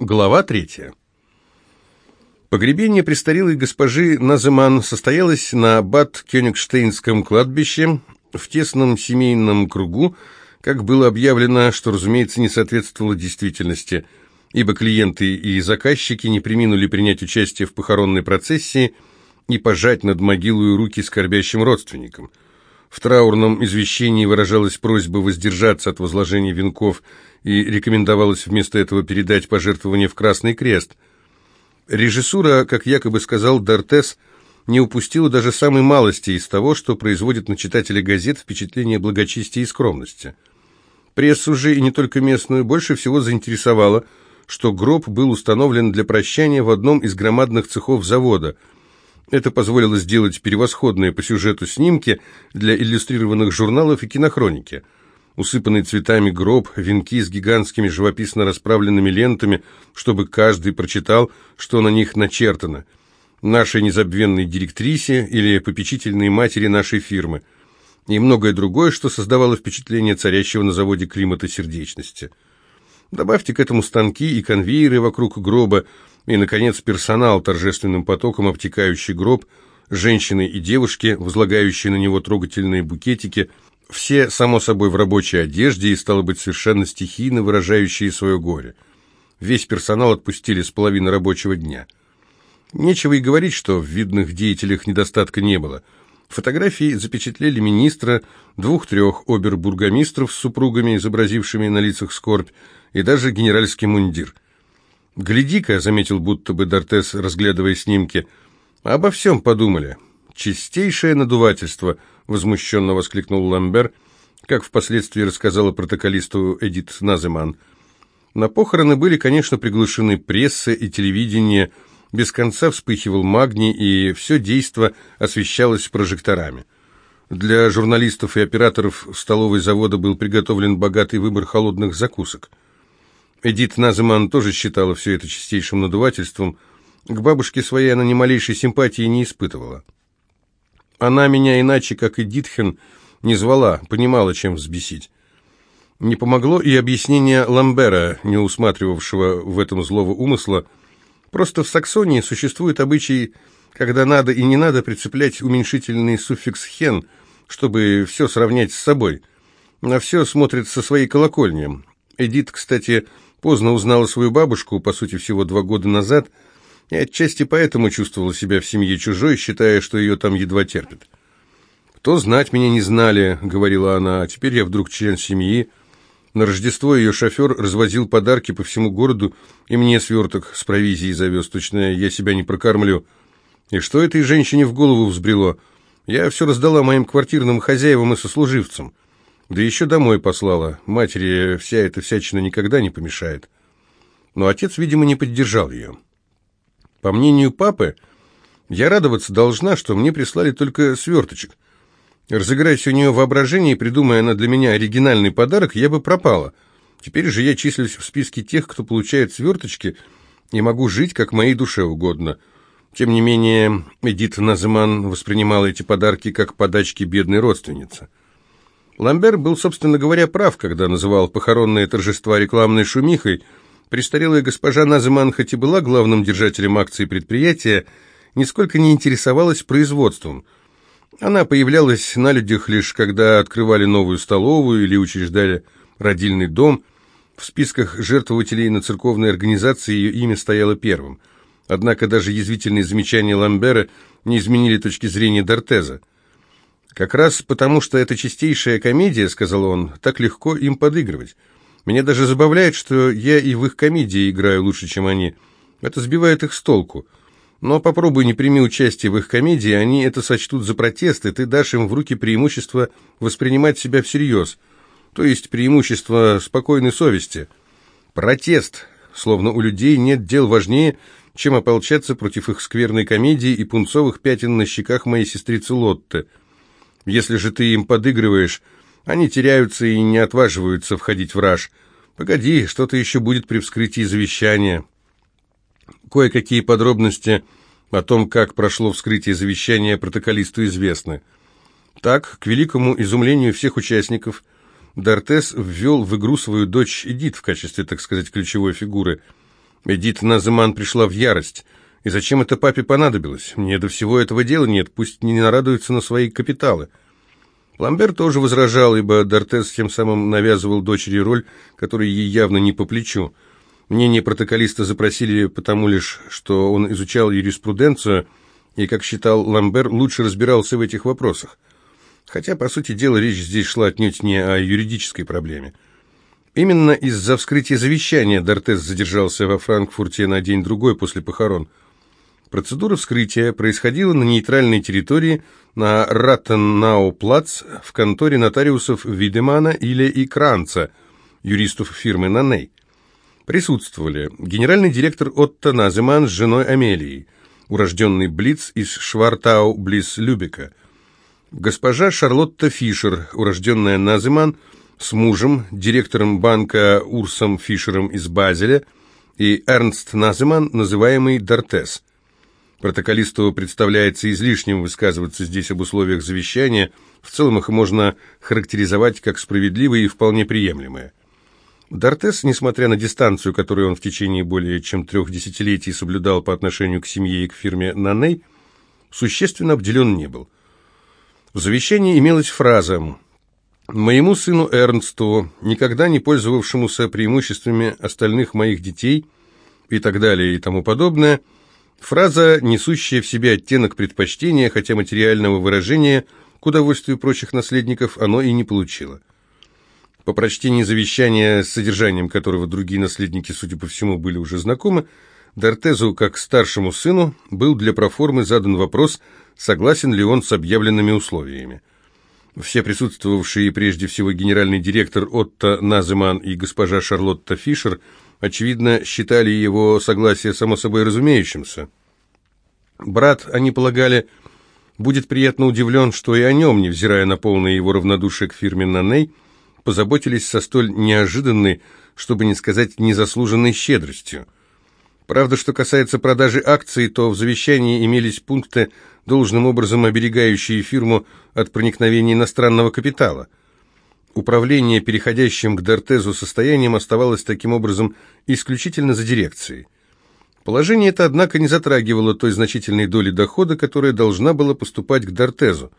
Глава третья. Погребение престарелой госпожи Наземан состоялось на бад Кёнигштейнском кладбище в тесном семейном кругу, как было объявлено, что, разумеется, не соответствовало действительности, ибо клиенты и заказчики не приминули принять участие в похоронной процессии и пожать над могилой руки скорбящим родственникам. В траурном извещении выражалась просьба воздержаться от возложения венков и рекомендовалось вместо этого передать пожертвование в Красный Крест. Режиссура, как якобы сказал Дортес, не упустила даже самой малости из того, что производит на читателя газет впечатление благочестия и скромности. Прессу же, и не только местную, больше всего заинтересовало, что гроб был установлен для прощания в одном из громадных цехов завода. Это позволило сделать превосходные по сюжету снимки для иллюстрированных журналов и кинохроники – усыпанный цветами гроб, венки с гигантскими живописно расправленными лентами, чтобы каждый прочитал, что на них начертано. Нашей незабвенной директрисе или попечительной матери нашей фирмы. И многое другое, что создавало впечатление царящего на заводе климата сердечности. Добавьте к этому станки и конвейеры вокруг гроба, и, наконец, персонал, торжественным потоком обтекающий гроб, женщины и девушки, возлагающие на него трогательные букетики – все, само собой, в рабочей одежде и, стало быть, совершенно стихийно выражающие свое горе. Весь персонал отпустили с половины рабочего дня. Нечего и говорить, что в видных деятелях недостатка не было. Фотографии запечатлели министра, двух-трех обербургомистров с супругами, изобразившими на лицах скорбь, и даже генеральский мундир. «Гляди-ка», — заметил будто бы Дортес, разглядывая снимки, — «обо всем подумали. Чистейшее надувательство», возмущенно воскликнул Ламбер, как впоследствии рассказала протоколисту Эдит Наземан. На похороны были, конечно, приглушены пресса и телевидение, без конца вспыхивал магний, и все действо освещалось прожекторами. Для журналистов и операторов столовой завода был приготовлен богатый выбор холодных закусок. Эдит Наземан тоже считала все это чистейшим надувательством. К бабушке своей она ни малейшей симпатии не испытывала. Она меня иначе, как и Дитхен, не звала, понимала, чем взбесить. Не помогло и объяснение Ламбера, не усматривавшего в этом злого умысла. Просто в Саксонии существует обычай, когда надо и не надо прицеплять уменьшительный суффикс «хен», чтобы все сравнять с собой. На все смотрит со своей колокольни. Эдит, кстати, поздно узнала свою бабушку, по сути, всего два года назад – и отчасти поэтому чувствовала себя в семье чужой, считая, что ее там едва терпят. «Кто знать меня не знали», — говорила она, — «а теперь я вдруг член семьи». На Рождество ее шофер развозил подарки по всему городу, и мне сверток с провизией завез, точно я себя не прокормлю. И что этой женщине в голову взбрело? Я все раздала моим квартирным хозяевам и сослуживцам. Да еще домой послала. Матери вся эта всячина никогда не помешает. Но отец, видимо, не поддержал ее. По мнению папы, я радоваться должна, что мне прислали только сверточек. Разыграть у нее воображение, придумая она для меня оригинальный подарок, я бы пропала. Теперь же я числюсь в списке тех, кто получает сверточки, и могу жить, как моей душе угодно. Тем не менее, Эдит Наземан воспринимала эти подарки как подачки бедной родственницы. Ламбер был, собственно говоря, прав, когда называл похоронные торжества рекламной шумихой – Престарелая госпожа Назыман, хоть и была главным держателем акций предприятия, нисколько не интересовалась производством. Она появлялась на людях лишь когда открывали новую столовую или учреждали родильный дом. В списках жертвователей на церковной организации ее имя стояло первым. Однако даже язвительные замечания Ламбера не изменили точки зрения Дортеза. «Как раз потому, что это чистейшая комедия, — сказал он, — так легко им подыгрывать». Меня даже забавляет, что я и в их комедии играю лучше, чем они. Это сбивает их с толку. Но попробуй не прими участие в их комедии, они это сочтут за протест, и ты дашь им в руки преимущество воспринимать себя всерьез, то есть преимущество спокойной совести. Протест, словно у людей нет дел важнее, чем ополчаться против их скверной комедии и пунцовых пятен на щеках моей сестрицы Лотты. Если же ты им подыгрываешь, они теряются и не отваживаются входить в раж. Погоди, что-то еще будет при вскрытии завещания. Кое-какие подробности о том, как прошло вскрытие завещания, протоколисту известны. Так, к великому изумлению всех участников, Дортес ввел в игру свою дочь Эдит в качестве, так сказать, ключевой фигуры. Эдит Назыман пришла в ярость. И зачем это папе понадобилось? Мне до всего этого дела нет, пусть не нарадуется на свои капиталы. Ламбер тоже возражал, ибо Дортес тем самым навязывал дочери роль, которая ей явно не по плечу. Мнение протоколиста запросили потому лишь, что он изучал юриспруденцию и, как считал Ламбер, лучше разбирался в этих вопросах. Хотя, по сути дела, речь здесь шла отнюдь не о юридической проблеме. Именно из-за вскрытия завещания Дортес задержался во Франкфурте на день-другой после похорон. Процедура вскрытия происходила на нейтральной территории на Раттеннау-плац в конторе нотариусов Видемана или и Кранца, юристов фирмы «Наней». Присутствовали генеральный директор Отто Наземан с женой Амелией, урожденный Блиц из Швартау близ Любека, госпожа Шарлотта Фишер, урожденная Наземан, с мужем, директором банка Урсом Фишером из Базеля, и Эрнст Наземан, называемый Дортес – Протоколисту представляется излишним высказываться здесь об условиях завещания, в целом их можно характеризовать как справедливые и вполне приемлемые. Дортес, несмотря на дистанцию, которую он в течение более чем трех десятилетий соблюдал по отношению к семье и к фирме Наней, существенно обделен не был. В завещании имелась фраза «Моему сыну Эрнсту, никогда не пользовавшемуся преимуществами остальных моих детей» и так далее и тому подобное – Фраза, несущая в себе оттенок предпочтения, хотя материального выражения, к удовольствию прочих наследников, оно и не получило. По прочтении завещания, с содержанием которого другие наследники, судя по всему, были уже знакомы, Дортезу, как старшему сыну, был для проформы задан вопрос, согласен ли он с объявленными условиями. Все присутствовавшие, прежде всего генеральный директор Отто Наземан и госпожа Шарлотта Фишер – очевидно, считали его согласие само собой разумеющимся. Брат, они полагали, будет приятно удивлен, что и о нем, невзирая на полное его равнодушие к фирме Наней, позаботились со столь неожиданной, чтобы не сказать незаслуженной щедростью. Правда, что касается продажи акций, то в завещании имелись пункты, должным образом оберегающие фирму от проникновения иностранного капитала – Управление переходящим к Дортезу состоянием оставалось таким образом исключительно за дирекцией. Положение это, однако, не затрагивало той значительной доли дохода, которая должна была поступать к Дортезу.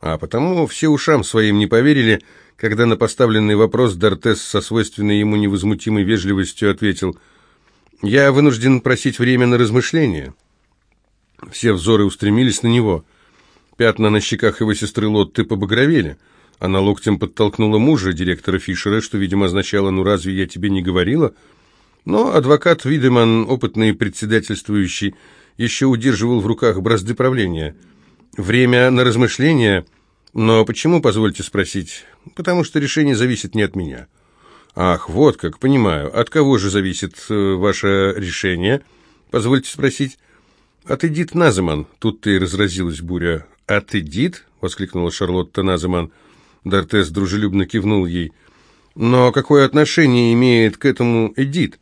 А потому все ушам своим не поверили, когда на поставленный вопрос Дортез со свойственной ему невозмутимой вежливостью ответил «Я вынужден просить время на размышление». Все взоры устремились на него. Пятна на щеках его сестры Лотты побагровели – она локтем подтолкнула мужа, директора Фишера, что, видимо, означало «ну разве я тебе не говорила?». Но адвокат Видеман, опытный председательствующий, еще удерживал в руках бразды правления. Время на размышления, но почему, позвольте спросить? Потому что решение зависит не от меня. Ах, вот как, понимаю. От кого же зависит э, ваше решение? Позвольте спросить. От Эдит Наземан. Тут-то и разразилась буря. От Эдит? воскликнула Шарлотта Наземан. Дортес дружелюбно кивнул ей. «Но какое отношение имеет к этому Эдит?»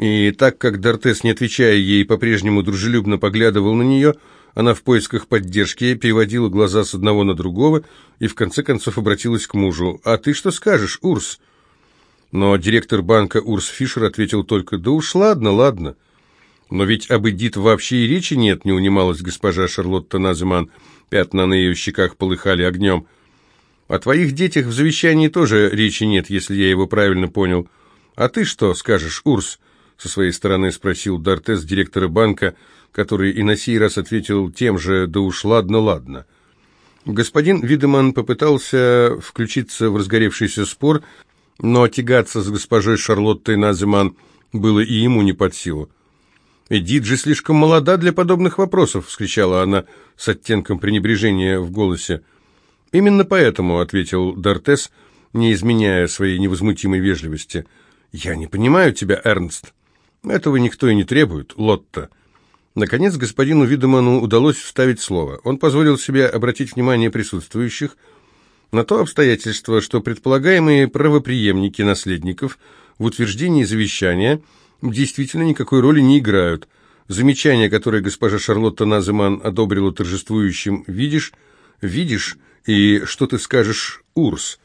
И так как Дортес, не отвечая ей, по-прежнему дружелюбно поглядывал на нее, она в поисках поддержки переводила глаза с одного на другого и в конце концов обратилась к мужу. «А ты что скажешь, Урс?» Но директор банка Урс Фишер ответил только «Да уж ладно, ладно». «Но ведь об Эдит вообще и речи нет», — не унималась госпожа Шарлотта Наземан. Пятна на ее щеках полыхали огнем. О твоих детях в завещании тоже речи нет, если я его правильно понял. А ты что скажешь, Урс? Со своей стороны спросил Дортес директора банка, который и на сей раз ответил тем же «да уж ладно, ладно». Господин Видеман попытался включиться в разгоревшийся спор, но тягаться с госпожой Шарлоттой Наземан было и ему не под силу. «Эдит же слишком молода для подобных вопросов!» — вскричала она с оттенком пренебрежения в голосе. «Именно поэтому», — ответил Дортес, не изменяя своей невозмутимой вежливости. «Я не понимаю тебя, Эрнст. Этого никто и не требует, Лотта». Наконец господину Видеману удалось вставить слово. Он позволил себе обратить внимание присутствующих на то обстоятельство, что предполагаемые правоприемники наследников в утверждении завещания действительно никакой роли не играют. Замечание, которое госпожа Шарлотта Наземан одобрила торжествующим «видишь», «видишь», и что ты скажешь, Урс?»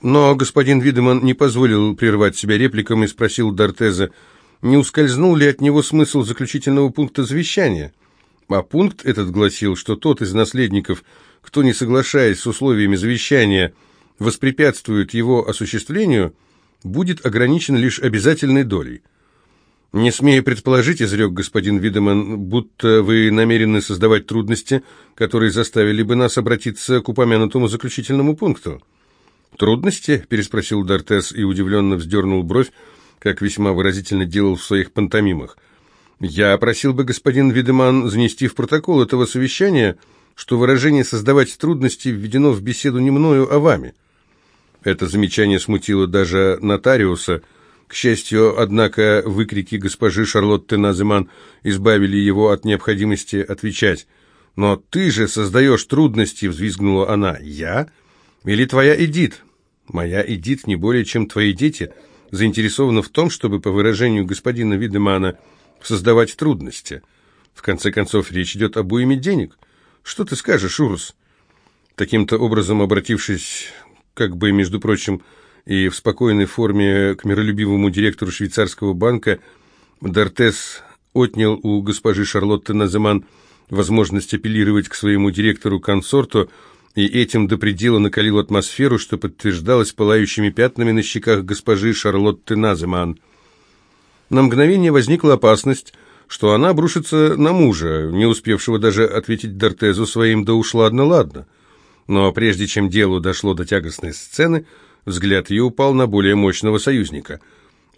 Но господин Видеман не позволил прервать себя репликом и спросил Дортеза, не ускользнул ли от него смысл заключительного пункта завещания. А пункт этот гласил, что тот из наследников, кто, не соглашаясь с условиями завещания, воспрепятствует его осуществлению, будет ограничен лишь обязательной долей. «Не смею предположить, — изрек господин Видеман, — будто вы намерены создавать трудности, которые заставили бы нас обратиться к упомянутому заключительному пункту». «Трудности?» — переспросил Дортес и удивленно вздернул бровь, как весьма выразительно делал в своих пантомимах. «Я просил бы господин Видеман занести в протокол этого совещания, что выражение «создавать трудности» введено в беседу не мною, а вами». Это замечание смутило даже нотариуса — к счастью, однако, выкрики госпожи Шарлотты Наземан избавили его от необходимости отвечать. «Но ты же создаешь трудности!» — взвизгнула она. «Я? Или твоя Эдит?» «Моя Эдит не более, чем твои дети, заинтересована в том, чтобы, по выражению господина Видемана, создавать трудности. В конце концов, речь идет об уйме денег. Что ты скажешь, Урус?» Таким-то образом, обратившись, как бы, между прочим, и в спокойной форме к миролюбивому директору швейцарского банка Дортес отнял у госпожи Шарлотты Наземан возможность апеллировать к своему директору-консорту и этим до предела накалил атмосферу, что подтверждалось пылающими пятнами на щеках госпожи Шарлотты Наземан. На мгновение возникла опасность, что она обрушится на мужа, не успевшего даже ответить Дортезу своим «да уж ладно-ладно». Но прежде чем дело дошло до тягостной сцены, Взгляд ее упал на более мощного союзника.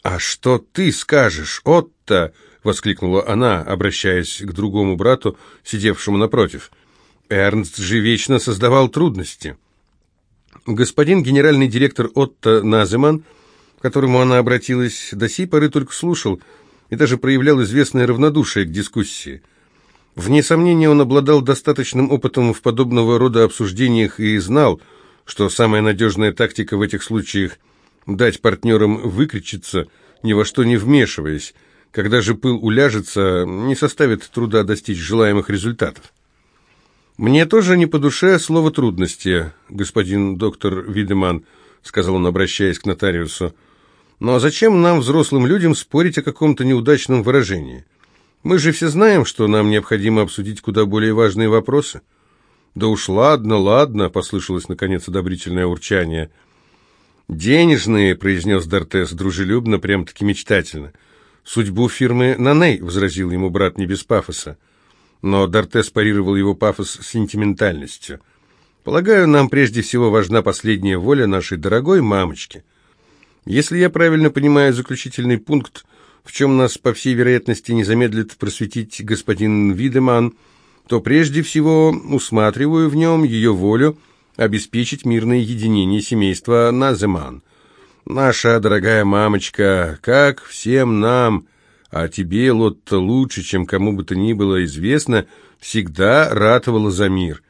«А что ты скажешь, Отто?» — воскликнула она, обращаясь к другому брату, сидевшему напротив. «Эрнст же вечно создавал трудности». Господин генеральный директор Отто Наземан, к которому она обратилась, до сей поры только слушал и даже проявлял известное равнодушие к дискуссии. Вне сомнения, он обладал достаточным опытом в подобного рода обсуждениях и знал, что самая надежная тактика в этих случаях – дать партнерам выкричиться, ни во что не вмешиваясь. Когда же пыл уляжется, не составит труда достичь желаемых результатов. «Мне тоже не по душе слово «трудности», господин доктор Видеман», — сказал он, обращаясь к нотариусу. «Но зачем нам, взрослым людям, спорить о каком-то неудачном выражении? Мы же все знаем, что нам необходимо обсудить куда более важные вопросы». «Да уж ладно, ладно», — послышалось, наконец, одобрительное урчание. «Денежные», — произнес Дортес дружелюбно, прям-таки мечтательно. «Судьбу фирмы Наней», — возразил ему брат не без пафоса. Но Дортес парировал его пафос сентиментальностью. «Полагаю, нам прежде всего важна последняя воля нашей дорогой мамочки. Если я правильно понимаю заключительный пункт, в чем нас, по всей вероятности, не замедлит просветить господин Видеман, — то прежде всего усматриваю в нем ее волю обеспечить мирное единение семейства Наземан. Наша дорогая мамочка, как всем нам, а тебе, Лотта, лучше, чем кому бы то ни было известно, всегда ратовала за мир.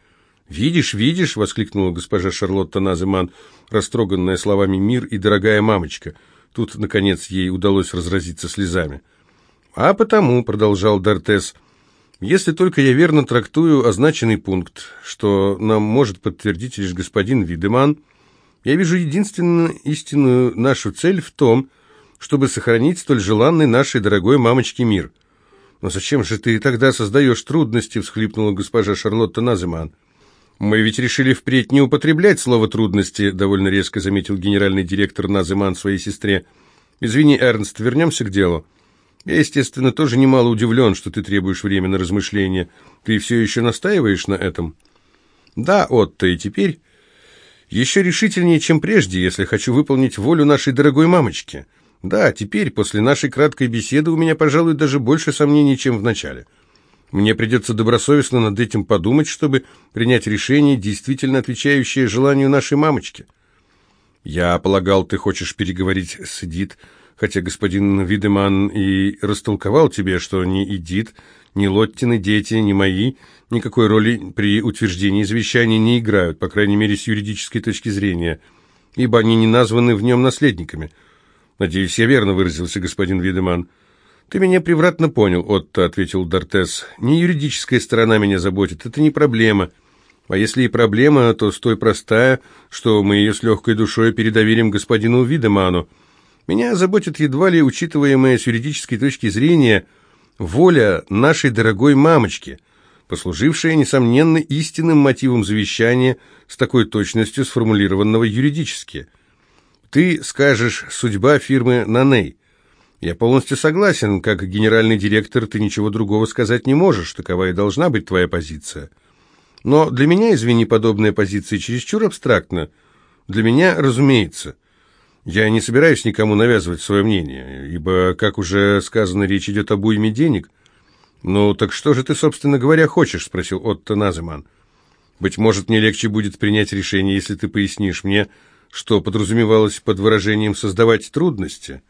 «Видишь, видишь!» — воскликнула госпожа Шарлотта Наземан, растроганная словами «мир» и «дорогая мамочка». Тут, наконец, ей удалось разразиться слезами. «А потому», — продолжал Дортес, — если только я верно трактую означенный пункт, что нам может подтвердить лишь господин Видеман, я вижу единственную истинную нашу цель в том, чтобы сохранить столь желанный нашей дорогой мамочке мир. «Но зачем же ты тогда создаешь трудности?» — всхлипнула госпожа Шарлотта Наземан. «Мы ведь решили впредь не употреблять слово «трудности», — довольно резко заметил генеральный директор Наземан своей сестре. «Извини, Эрнст, вернемся к делу». Я, естественно, тоже немало удивлен, что ты требуешь время на размышление. Ты все еще настаиваешь на этом? Да, Отто, и теперь еще решительнее, чем прежде, если хочу выполнить волю нашей дорогой мамочки. Да, теперь, после нашей краткой беседы, у меня, пожалуй, даже больше сомнений, чем в начале. Мне придется добросовестно над этим подумать, чтобы принять решение, действительно отвечающее желанию нашей мамочки. Я полагал, ты хочешь переговорить с Эдит, хотя господин Видеман и растолковал тебе, что ни Эдит, ни Лоттины дети, ни мои никакой роли при утверждении завещания не играют, по крайней мере, с юридической точки зрения, ибо они не названы в нем наследниками. Надеюсь, я верно выразился, господин Видеман. «Ты меня превратно понял, Отто», — ответил Дортес. «Не юридическая сторона меня заботит, это не проблема. А если и проблема, то столь простая, что мы ее с легкой душой передоверим господину Видеману. Меня заботит едва ли учитываемая с юридической точки зрения воля нашей дорогой мамочки, послужившая, несомненно, истинным мотивом завещания с такой точностью сформулированного юридически. Ты скажешь «судьба фирмы Наней». Я полностью согласен, как генеральный директор ты ничего другого сказать не можешь, такова и должна быть твоя позиция. Но для меня, извини, подобная позиция чересчур абстрактна. Для меня, разумеется. Я не собираюсь никому навязывать свое мнение, ибо, как уже сказано, речь идет об уйме денег. «Ну, так что же ты, собственно говоря, хочешь?» – спросил Отто Наземан. «Быть может, мне легче будет принять решение, если ты пояснишь мне, что подразумевалось под выражением «создавать трудности».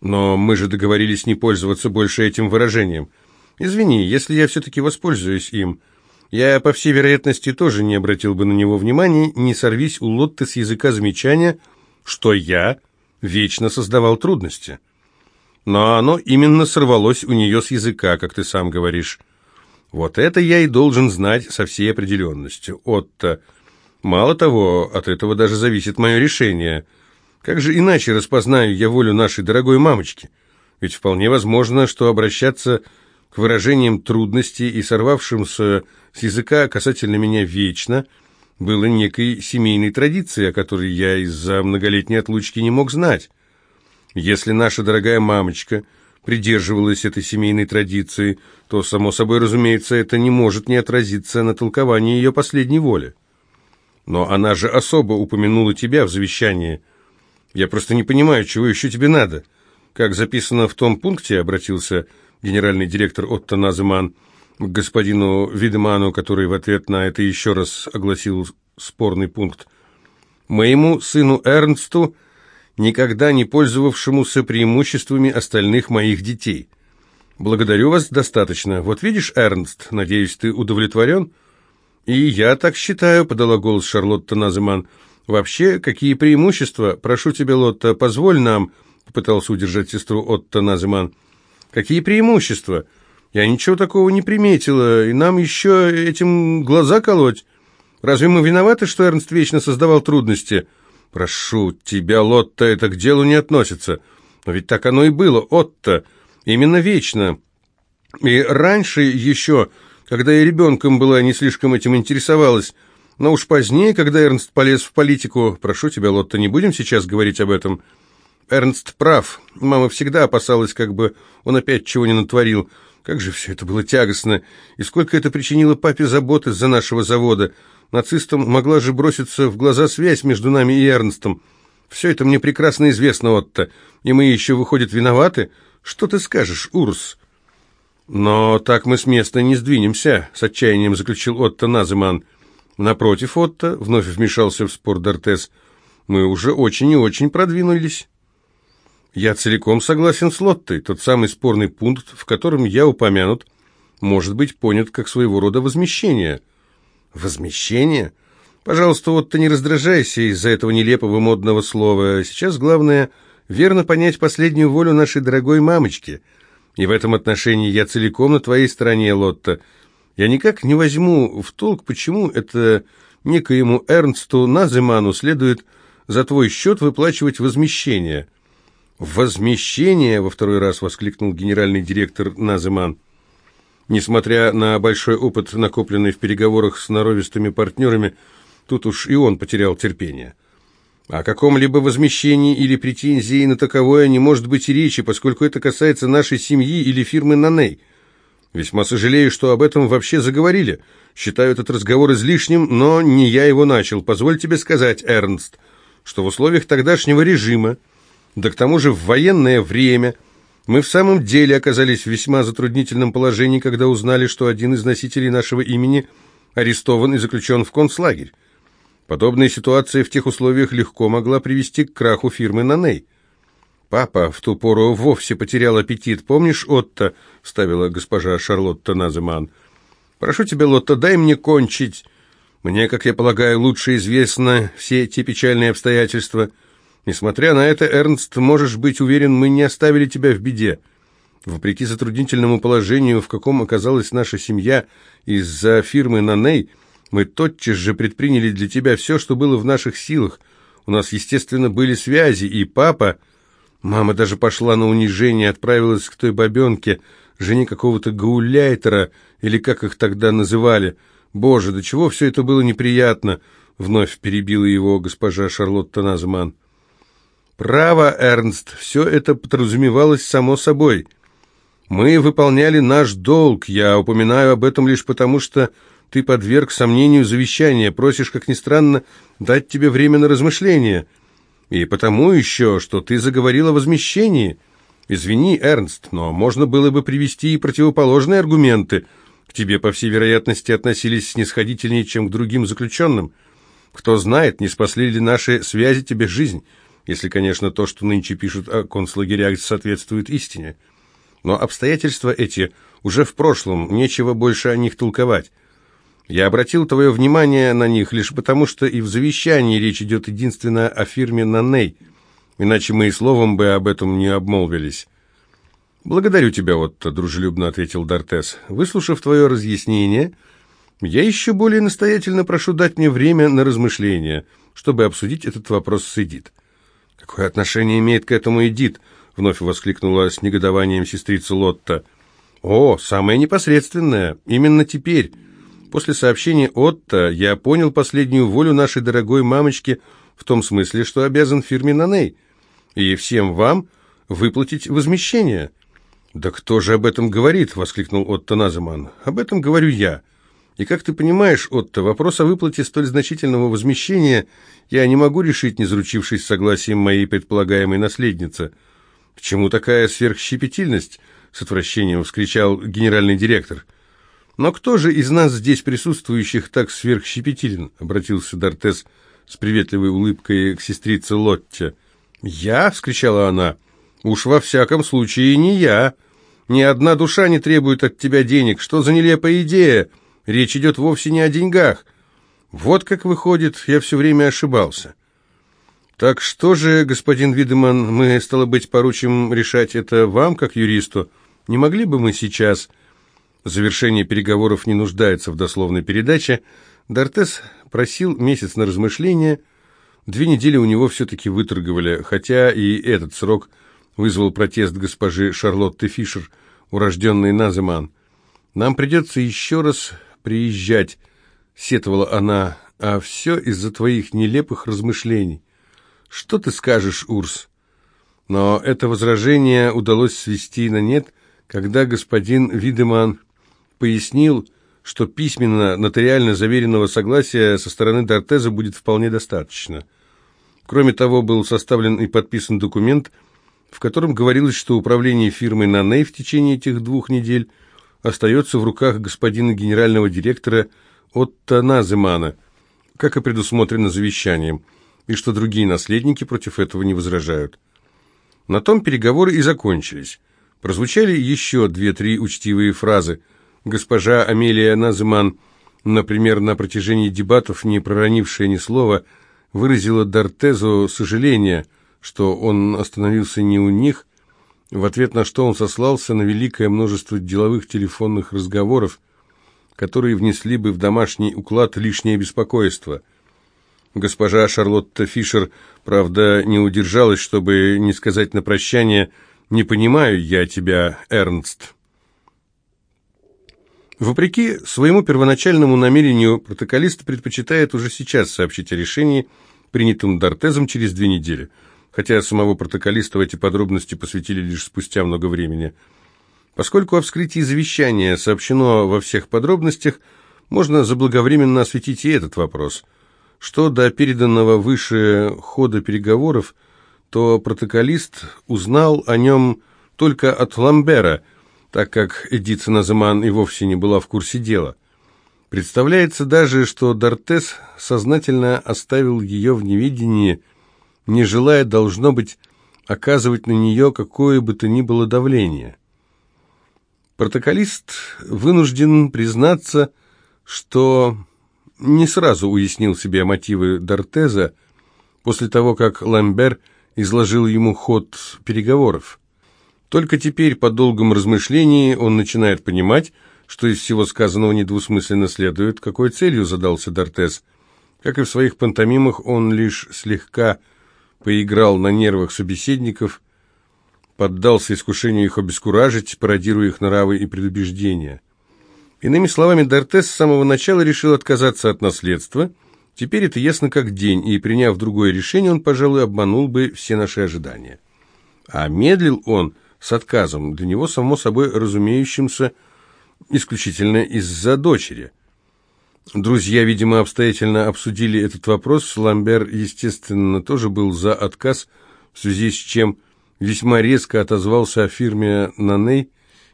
Но мы же договорились не пользоваться больше этим выражением. Извини, если я все-таки воспользуюсь им. Я, по всей вероятности, тоже не обратил бы на него внимания, не сорвись у Лотты с языка замечания, что я вечно создавал трудности. Но оно именно сорвалось у нее с языка, как ты сам говоришь. Вот это я и должен знать со всей определенностью. Отто, мало того, от этого даже зависит мое решение – как же иначе распознаю я волю нашей дорогой мамочки? Ведь вполне возможно, что обращаться к выражениям трудностей и сорвавшимся с языка касательно меня вечно было некой семейной традицией, о которой я из-за многолетней отлучки не мог знать. Если наша дорогая мамочка придерживалась этой семейной традиции, то, само собой разумеется, это не может не отразиться на толковании ее последней воли. Но она же особо упомянула тебя в завещании – я просто не понимаю, чего еще тебе надо. Как записано в том пункте, обратился генеральный директор Отто Наземан господину Видеману, который в ответ на это еще раз огласил спорный пункт. «Моему сыну Эрнсту, никогда не пользовавшемуся преимуществами остальных моих детей. Благодарю вас достаточно. Вот видишь, Эрнст, надеюсь, ты удовлетворен?» «И я так считаю», — подала голос Шарлотта Наземан, — «Вообще, какие преимущества? Прошу тебя, Лотта, позволь нам...» Попытался удержать сестру Отто Наземан. «Какие преимущества? Я ничего такого не приметила, и нам еще этим глаза колоть. Разве мы виноваты, что Эрнст вечно создавал трудности?» «Прошу тебя, Лотта, это к делу не относится. Но ведь так оно и было, Отто. Именно вечно. И раньше еще, когда я ребенком была, не слишком этим интересовалась». Но уж позднее, когда Эрнст полез в политику... Прошу тебя, Лотта, не будем сейчас говорить об этом. Эрнст прав. Мама всегда опасалась, как бы он опять чего не натворил. Как же все это было тягостно. И сколько это причинило папе заботы за нашего завода. Нацистам могла же броситься в глаза связь между нами и Эрнстом. Все это мне прекрасно известно, Отто. И мы еще, выходит, виноваты? Что ты скажешь, Урс?» «Но так мы с места не сдвинемся», — с отчаянием заключил Отто Наземан. Напротив, Отто, вновь вмешался в спор Дортес, мы уже очень и очень продвинулись. Я целиком согласен с Лоттой. Тот самый спорный пункт, в котором я упомянут, может быть понят как своего рода возмещение. Возмещение? Пожалуйста, Отто, не раздражайся из-за этого нелепого модного слова. Сейчас главное верно понять последнюю волю нашей дорогой мамочки. И в этом отношении я целиком на твоей стороне, Лотта. Я никак не возьму в толк, почему это некоему Эрнсту Наземану следует за твой счет выплачивать возмещение. «Возмещение!» — во второй раз воскликнул генеральный директор Наземан. Несмотря на большой опыт, накопленный в переговорах с норовистыми партнерами, тут уж и он потерял терпение. О каком-либо возмещении или претензии на таковое не может быть и речи, поскольку это касается нашей семьи или фирмы «Наней». Весьма сожалею, что об этом вообще заговорили. Считаю этот разговор излишним, но не я его начал. Позволь тебе сказать, Эрнст, что в условиях тогдашнего режима, да к тому же в военное время, мы в самом деле оказались в весьма затруднительном положении, когда узнали, что один из носителей нашего имени арестован и заключен в концлагерь. Подобная ситуация в тех условиях легко могла привести к краху фирмы «Наней». Папа в ту пору вовсе потерял аппетит. Помнишь, Отто?» — ставила госпожа Шарлотта Наземан. «Прошу тебя, Лотта, дай мне кончить. Мне, как я полагаю, лучше известно все эти печальные обстоятельства. Несмотря на это, Эрнст, можешь быть уверен, мы не оставили тебя в беде. Вопреки затруднительному положению, в каком оказалась наша семья из-за фирмы «Наней», мы тотчас же предприняли для тебя все, что было в наших силах. У нас, естественно, были связи, и папа...» Мама даже пошла на унижение, отправилась к той бабенке, жене какого-то гауляйтера, или как их тогда называли. Боже, до чего все это было неприятно!» Вновь перебила его госпожа Шарлотта Назман. «Право, Эрнст, все это подразумевалось само собой. Мы выполняли наш долг, я упоминаю об этом лишь потому, что ты подверг сомнению завещания, просишь, как ни странно, дать тебе время на размышление. И потому еще, что ты заговорил о возмещении. Извини, Эрнст, но можно было бы привести и противоположные аргументы. К тебе, по всей вероятности, относились снисходительнее, чем к другим заключенным. Кто знает, не спасли ли наши связи тебе жизнь, если, конечно, то, что нынче пишут о концлагерях, соответствует истине. Но обстоятельства эти уже в прошлом, нечего больше о них толковать. Я обратил твое внимание на них лишь потому, что и в завещании речь идет единственно о фирме Наней, иначе мы и словом бы об этом не обмолвились. «Благодарю тебя, Отто», — дружелюбно ответил Дортес. «Выслушав твое разъяснение, я еще более настоятельно прошу дать мне время на размышления, чтобы обсудить этот вопрос с Эдит». «Какое отношение имеет к этому Эдит?» — вновь воскликнула с негодованием сестрица Лотта. «О, самое непосредственное. Именно теперь». После сообщения Отто я понял последнюю волю нашей дорогой мамочки в том смысле, что обязан фирме Наней и всем вам выплатить возмещение. «Да кто же об этом говорит?» — воскликнул Отто Наземан. «Об этом говорю я. И как ты понимаешь, Отто, вопрос о выплате столь значительного возмещения я не могу решить, не заручившись согласием моей предполагаемой наследницы». «К чему такая сверхщепетильность?» — с отвращением вскричал генеральный директор. «Но кто же из нас здесь присутствующих так сверхщепетилен?» — обратился Дортес с приветливой улыбкой к сестрице Лотте. «Я?» — вскричала она. «Уж во всяком случае не я. Ни одна душа не требует от тебя денег. Что за нелепая идея? Речь идет вовсе не о деньгах. Вот как выходит, я все время ошибался». «Так что же, господин Видеман, мы, стало быть, поручим решать это вам, как юристу? Не могли бы мы сейчас...» Завершение переговоров не нуждается в дословной передаче. Дортес просил месяц на размышление. Две недели у него все-таки выторговали, хотя и этот срок вызвал протест госпожи Шарлотты Фишер, урожденной Наземан. «Нам придется еще раз приезжать», — сетовала она, — «а все из-за твоих нелепых размышлений». «Что ты скажешь, Урс?» Но это возражение удалось свести на нет, когда господин Видеман пояснил, что письменно нотариально заверенного согласия со стороны Дортеза будет вполне достаточно. Кроме того, был составлен и подписан документ, в котором говорилось, что управление фирмой «Наней» в течение этих двух недель остается в руках господина генерального директора Отто Наземана, как и предусмотрено завещанием, и что другие наследники против этого не возражают. На том переговоры и закончились. Прозвучали еще две-три учтивые фразы – Госпожа Амелия Назман, например, на протяжении дебатов, не проронившая ни слова, выразила Дортезу сожаление, что он остановился не у них, в ответ на что он сослался на великое множество деловых телефонных разговоров, которые внесли бы в домашний уклад лишнее беспокойство. Госпожа Шарлотта Фишер, правда, не удержалась, чтобы не сказать на прощание «Не понимаю я тебя, Эрнст». Вопреки своему первоначальному намерению, протоколист предпочитает уже сейчас сообщить о решении, принятом Дортезом через две недели, хотя самого протоколиста в эти подробности посвятили лишь спустя много времени. Поскольку о вскрытии завещания сообщено во всех подробностях, можно заблаговременно осветить и этот вопрос. Что до переданного выше хода переговоров, то протоколист узнал о нем только от Ламбера – так как Эдита Назыман и вовсе не была в курсе дела. Представляется даже, что Дортес сознательно оставил ее в неведении, не желая, должно быть, оказывать на нее какое бы то ни было давление. Протоколист вынужден признаться, что не сразу уяснил себе мотивы Дортеза после того, как Ламбер изложил ему ход переговоров. Только теперь, по долгом размышлении, он начинает понимать, что из всего сказанного недвусмысленно следует, какой целью задался Дортес. Как и в своих пантомимах, он лишь слегка поиграл на нервах собеседников, поддался искушению их обескуражить, пародируя их нравы и предубеждения. Иными словами, Дортес с самого начала решил отказаться от наследства. Теперь это ясно как день, и, приняв другое решение, он, пожалуй, обманул бы все наши ожидания. А медлил он с отказом, для него, само собой, разумеющимся, исключительно из-за дочери. Друзья, видимо, обстоятельно обсудили этот вопрос. Ламбер, естественно, тоже был за отказ, в связи с чем весьма резко отозвался о фирме Наней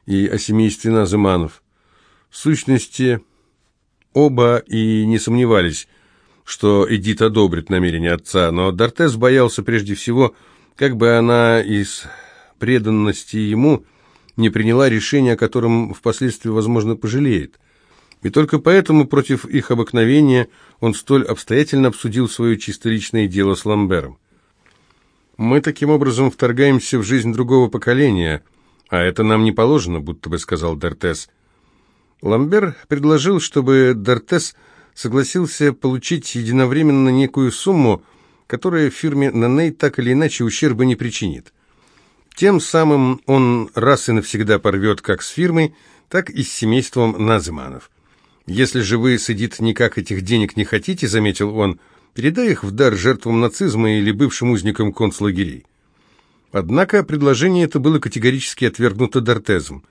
и о семействе Назыманов. В сущности, оба и не сомневались, что Эдит одобрит намерения отца, но Дортес боялся прежде всего, как бы она из преданности ему не приняла решение, о котором впоследствии, возможно, пожалеет. И только поэтому против их обыкновения он столь обстоятельно обсудил свое чисто личное дело с Ламбером. «Мы таким образом вторгаемся в жизнь другого поколения, а это нам не положено», будто бы сказал Дортес. Ламбер предложил, чтобы Дортес согласился получить единовременно некую сумму, которая фирме Наней так или иначе ущерба не причинит. Тем самым он раз и навсегда порвет как с фирмой, так и с семейством Назыманов. «Если же вы, Сидит, никак этих денег не хотите», — заметил он, — «передай их в дар жертвам нацизма или бывшим узникам концлагерей». Однако предложение это было категорически отвергнуто Дортезом.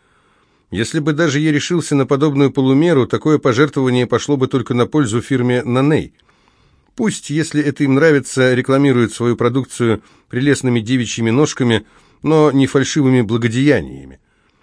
Если бы даже я решился на подобную полумеру, такое пожертвование пошло бы только на пользу фирме «Наней». Пусть, если это им нравится, рекламируют свою продукцию прелестными девичьими ножками, но не фальшивыми благодеяниями.